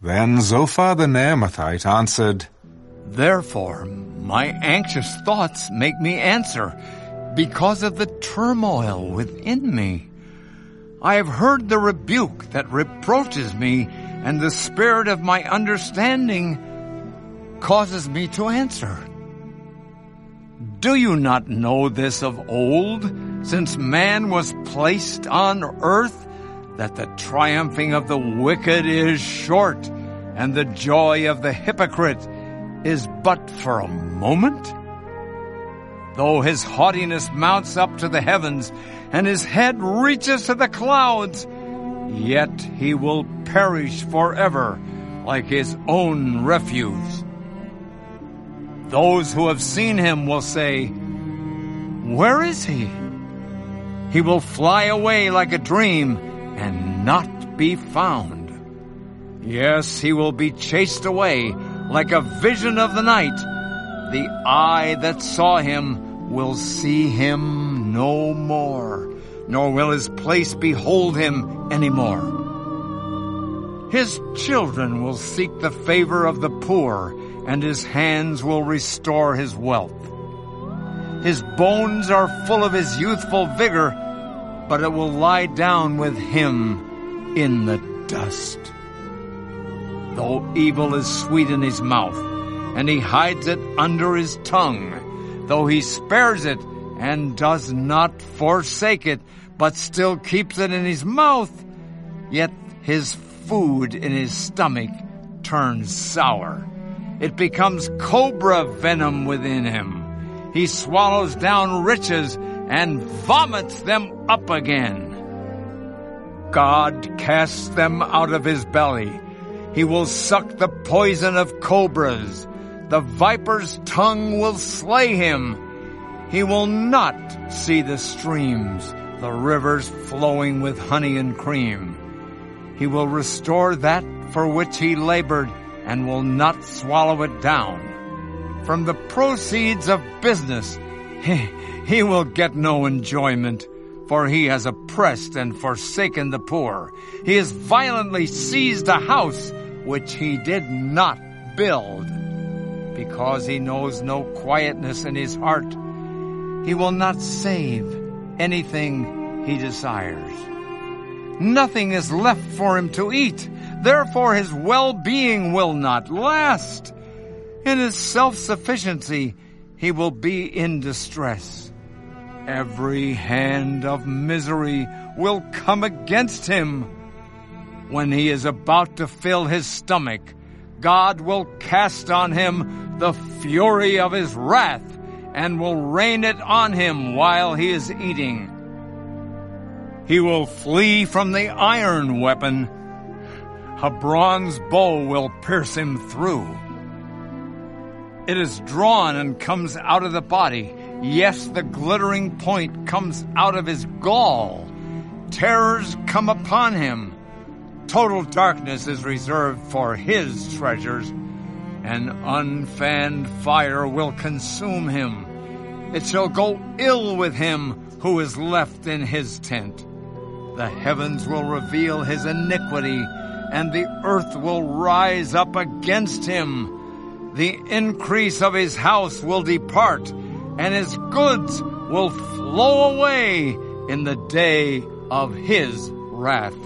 Then Zophar the Naamathite answered, Therefore, my anxious thoughts make me answer, because of the turmoil within me. I have heard the rebuke that reproaches me, and the spirit of my understanding causes me to answer. Do you not know this of old, since man was placed on earth, that the triumphing of the wicked is short, and the joy of the hypocrite is but for a moment? Though his haughtiness mounts up to the heavens, and his head reaches to the clouds, yet he will perish forever like his own refuse. Those who have seen him will say, Where is he? He will fly away like a dream and not be found. Yes, he will be chased away like a vision of the night. The eye that saw him will see him no more, nor will his place behold him any more. His children will seek the favor of the poor, and his hands will restore his wealth. His bones are full of his youthful vigor, but it will lie down with him in the dust. Though evil is sweet in his mouth, and he hides it under his tongue, though he spares it and does not forsake it, but still keeps it in his mouth, yet his food in his stomach turns sour. It becomes cobra venom within him. He swallows down riches and vomits them up again. God casts them out of his belly. He will suck the poison of cobras. The viper's tongue will slay him. He will not see the streams, the rivers flowing with honey and cream. He will restore that for which he labored and will not swallow it down. From the proceeds of business, he, he will get no enjoyment, for he has oppressed and forsaken the poor. He has violently seized a house which he did not build. Because he knows no quietness in his heart, he will not save anything he desires. Nothing is left for him to eat. Therefore his well-being will not last. In his self-sufficiency, he will be in distress. Every hand of misery will come against him. When he is about to fill his stomach, God will cast on him the fury of his wrath and will rain it on him while he is eating. He will flee from the iron weapon. A bronze bow will pierce him through. It is drawn and comes out of the body. Yes, the glittering point comes out of his gall. Terrors come upon him. Total darkness is reserved for his treasures. An unfanned fire will consume him. It shall go ill with him who is left in his tent. The heavens will reveal his iniquity, and the earth will rise up against him. The increase of his house will depart, and his goods will flow away in the day of his wrath.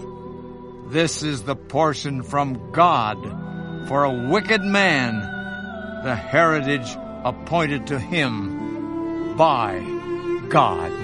This is the portion from God for a wicked man, the heritage appointed to him by God.